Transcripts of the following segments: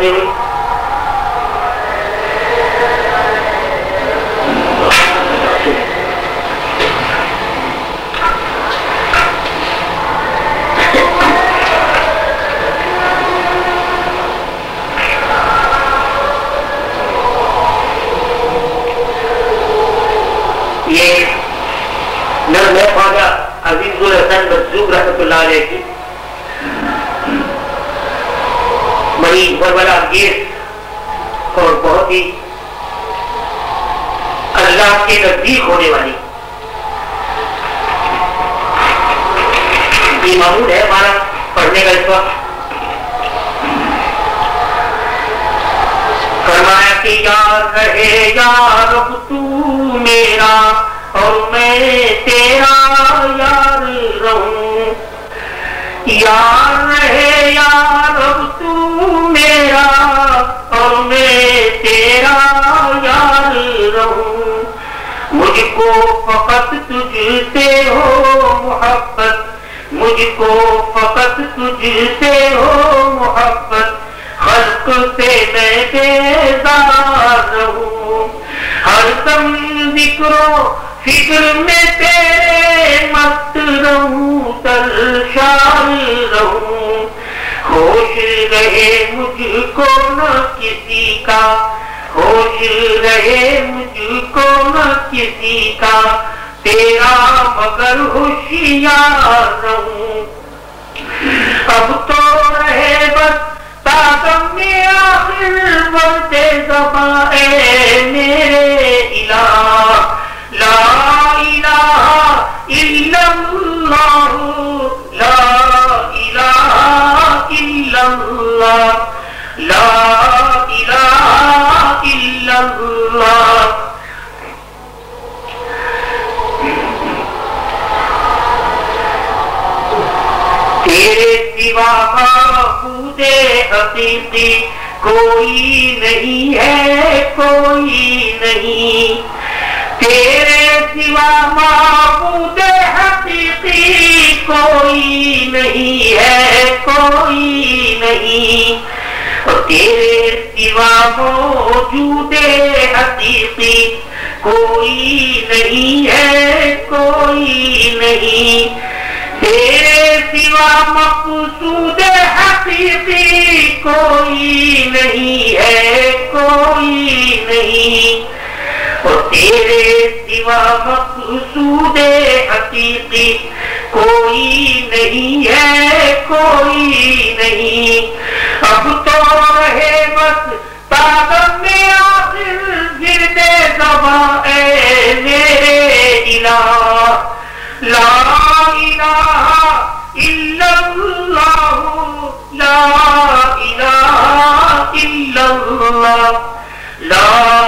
ہوتے یہ نظم ہے خواجہ عزیز الحسن مجذوب رحمۃ اللہ علیہ کی بڑی بربلا انگیز اور بہت ہی اللہ کے نزدیک ہونے والی۔ جی یہ معمول ہے ہمارا پڑھنے کا اس وقت۔ فرمایا کہ یار رہے یار تو میرا اور میں تیرا یار رہوں۔ یار رہے یار تیرا یار رہوں مجھ کو فقط تجھ سے ہو محبت، مجھ کو فقط تجھ سے ہو محبت، خلق سے میں بیدار رہوں ہر دم ذکر و فکر میں تیرے مست رہوں ترشار رہوں خوش رہے مجھ کو نہ کسی کا۔ خوش رہے مجھ کو نہ کسی کا۔ تیرا مگر ہوشیار رہوں۔ اب تو رہے بس تاکم میں آخر بڑھتے زباں اے میرے الہ۔ لا الہ الا اللہ۔ لا اللہ لا الہ الا اللہ تیرے سوا معبود حقیقی کوئی نہیں ہے، کوئی نہیں۔ تیرے سوا معبود حقیقی کوئی نہیں ہے، کوئی نہیں تیرے سوا موجود حقیقی کوئی نہیں ہے کوئی نہیں تیرے سوا مقصود حقیقی کوئی نہیں ہے کوئی نہیں تیرے سوا مقصود حقیقی کوئی نہیں ہے، کوئی نہیں۔ اب تو رہے بس تاغم میں آخر گردے زباں اے میرے الہ۔ لا الہ الا اللہ، لا الہ الا اللہ۔ لا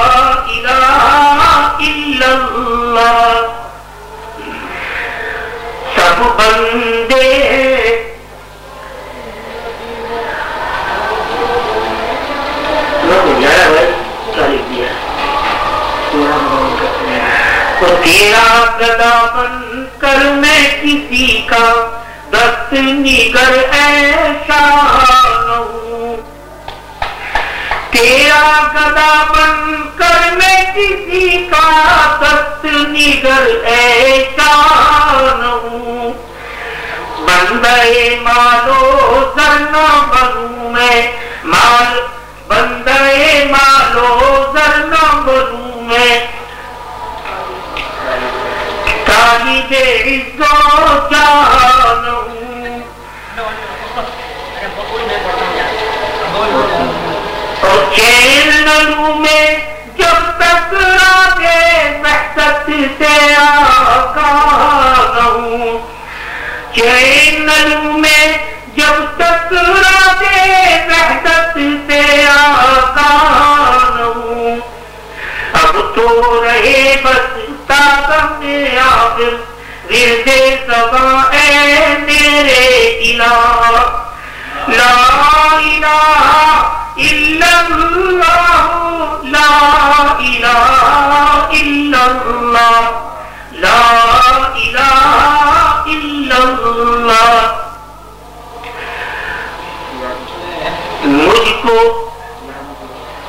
تیرا گدا بن کر میں کسی کا، دست نگر ایسا نہ ہوں۔ تیرا گدا بن کر میں کسی کا، دست نگر ایسا نہ ہوں۔ بندے مالو، زرنا بنوں میں۔ مال، بندے مالو، زرنا بنوں میں۔ اور چین نلو میں جب تک راگے محسط سے آقا چین نلو میں جب تک راگے محسط سے آقا اب تو رہے بس ورد سبا اے میرے الہ لا الہ الا اللہ لا الہ الا اللہ لا الہ الا اللہ مجھ کو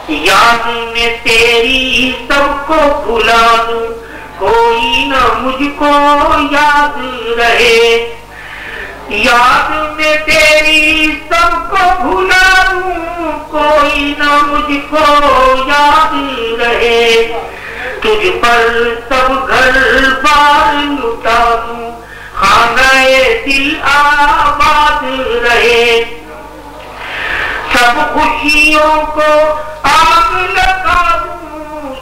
یاد میں تیری سب کو بھلا دوں کوئی نہ مجھ کو یاد رہے۔ یاد میں تیری سب کو بھلا دوں کوئی نہ مجھ کو یاد رہے۔ تجھ پر سب گھر بار لٹا دوں خانہ دل آباد رہے۔ سب خوشیوں کو آگ لگا دوں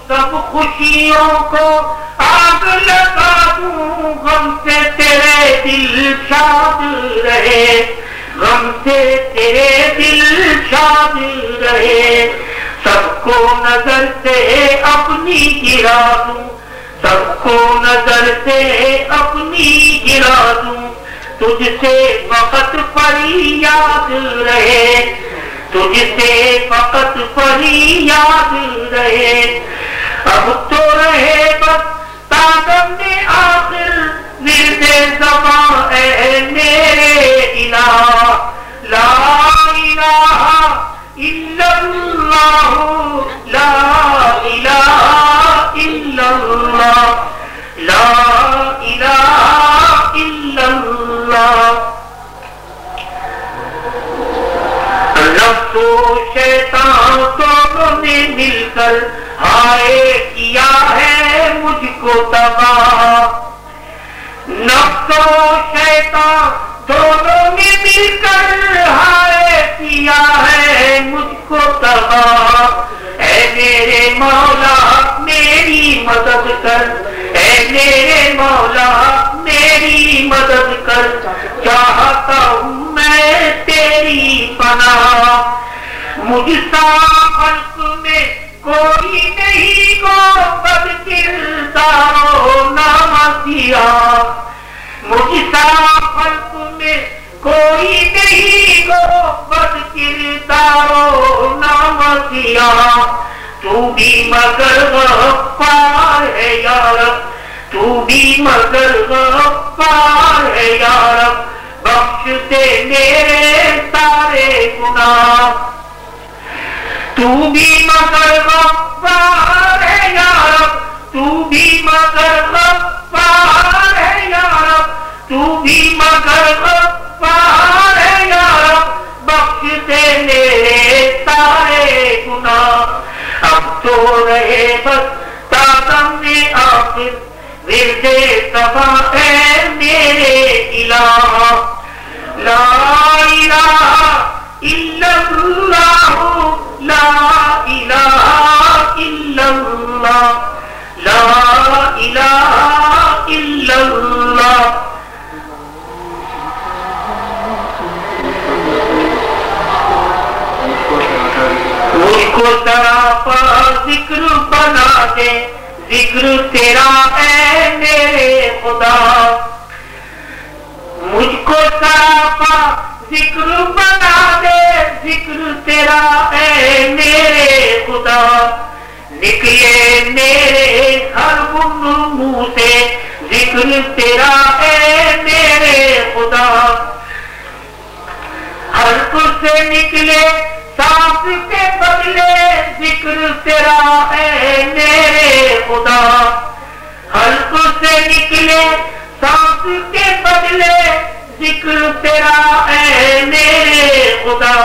سب خوشیوں کو آگ لگا دوں، غم سے تیرے دل شاد رہے۔ غم سے تیرے دل شاد رہے۔ سب کو نظر سے اپنی گرا دوں۔ سب کو نظر سے اپنی گرا دوں۔ تجھ سے وقت پر یاد رہے۔ تجھ سے وقت پر یاد رہے۔ اب تو رہے بس تاغم میں آخر اے میرے الہ لا الہ الا اللہ لا الہ الا اللہ لا الہ الا اللہ نفس و شیطان دونوں نے مل کر ہائے کیا ہے مجھ کو تباہ؟ نفس و شیطان دونوں نے مل کر ہائے کیا ہے مجھ کو تباہ؟ اے میرے مولا، میری مدد کر۔ اے میرے مولا، میری مدد کر۔ چاہتا ہوں میں تیری پناہ۔ مجھ سا خلق میں کوئی نہیں کردارو مجھ سا خلق میں کوئی نہیں گو بد تو بھی مگر غفار ہے یارب، تو بھی مگر غفار ہے یارب۔ بخش دے میرے سارے گناہ۔ تو بھی مگر غفار ہے یارب تو بھی مگر غفار ہے یارب تو بھی مگر غفار ہے یارب بخش دے میرے سارے گناہ۔ اب تو رہے بس تاغم میں آخر۔ ورد سبا اے میرے الہ۔ لا الہ الا اللہ، لا الہ الا اللہ۔ سراپا ذکر بنا دے۔ ذکر تیرا اے میرے خدا۔ مجھ کو سراپا ذکر بنا دے۔ ذکر تیرا اے میرے خدا۔ نکلے میرے ہر گن منہ سے۔ ذکر تیرا اے میرے خدا۔ ہر کچھ سے نکلے سانس کے بدلے ذکر تیرا اے میرے خدا۔ ہر کچھ سے نکلے سانس کے بدلے ذکر تیرا اے میرے خدا۔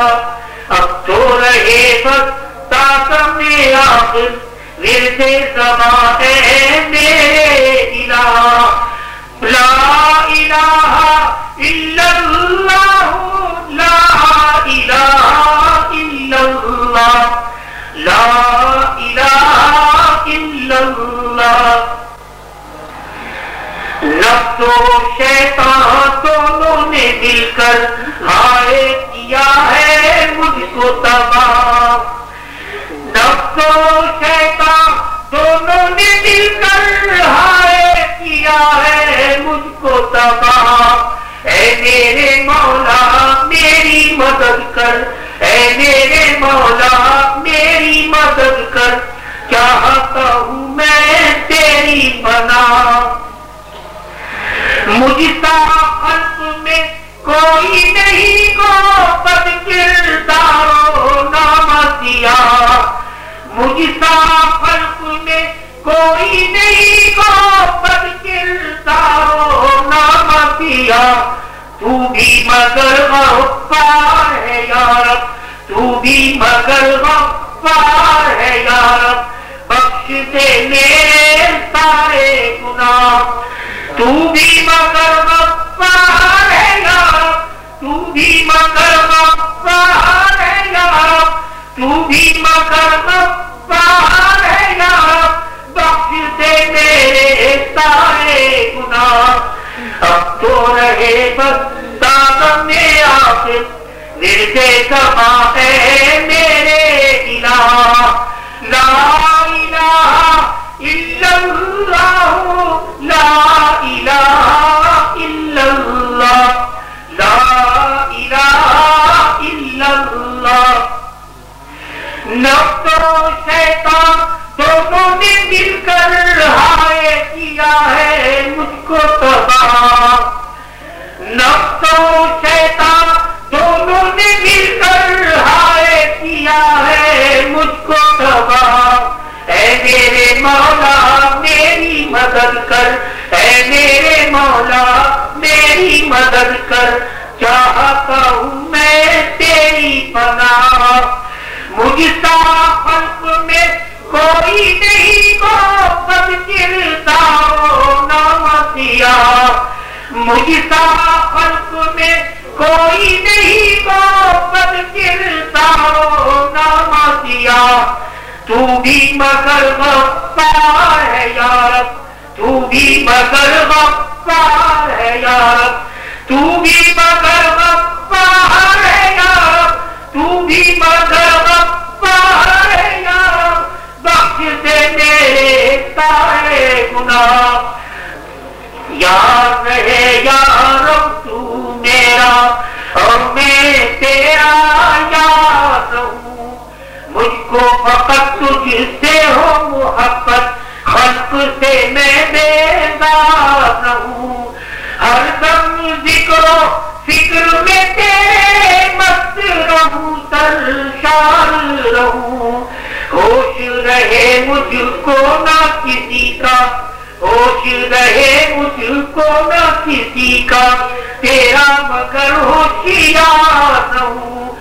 اب تو رہے بس تاکم آخر ورد زبان اے میرے الہ۔ اللہ لا الہ الا اللہ۔ نفس و شیطان دونوں نے مل کر ہائے کیا ہے مجھ کو تباہ۔ نفس و مولا میری مدد کر۔ چاہتا ہوں میں تیری بنا۔ مجھ سا خلق میں کوئی نہیں کو بد کردار نام دیا۔ مجھ سا خلق میں کوئی نہیں کو بد کردار نام دیا۔ تو بھی مگر غفار ہے یا رب۔ یار۔ بخش دے میرے سارے گناہ۔ تو بھی مگر غفار ہے یار۔ تو بھی مگر غفار ہے یار۔ تو بھی مگر غفار ہے یار۔ بخش دے میرے سارے گناہ۔ اب تو رہے بس دادم میں آخر ورد کما ہے میرے الہ؟ لا الہ الا اللہ، لا الہ الا اللہ، لا الہ الا اللہ۔ نفس و شیطان دونوں نے مل کر ہائے کیا ہے مجھ کو تباہ۔ نفس و شیطان اے میرے مولا، میری مدد کر۔ چاہتا ہوں میں تیری پناہ۔ مجھ سا خلق میں کوئی نہیں کو بد کردار نامتیا مجھ سا خلق میں کوئی نہیں کو بد کردار نامتیا تو بھی مگر غفار ہے یار تو بھی مگر غفار ہے یار، تو بھی مگر غفار ہے یار، تو بھی مگر غفار ہے یار بخش دے میرے سارے گناہ۔ یار رہے یار، تو میرا اور میں تیرا یار رہوں مجھ کو فقط تجھ سے ہو محبت خلق سے میں بیدار رہوں۔ ہر دم ذکر و فکر میں تیرے مست رہوں سرشار رہوں۔ ہوش رہے مجھ کو نہ کسی کا۔ ہوش رہے مجھ کو نہ کسی کا۔ تیرا مگر ہوشیار رہوں۔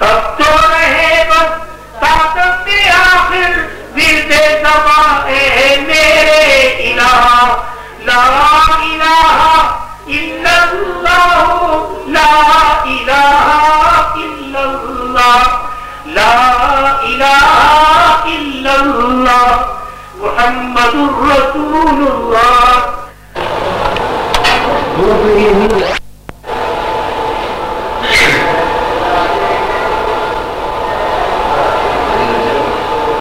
اب تو رہے بس طاقت آخر ورد سما اے میرے الہ۔ لا الہ الا اللہ۔ لا الہ الا اللہ۔ لا الہ الا اللہ۔ محمد الرسول اللہ۔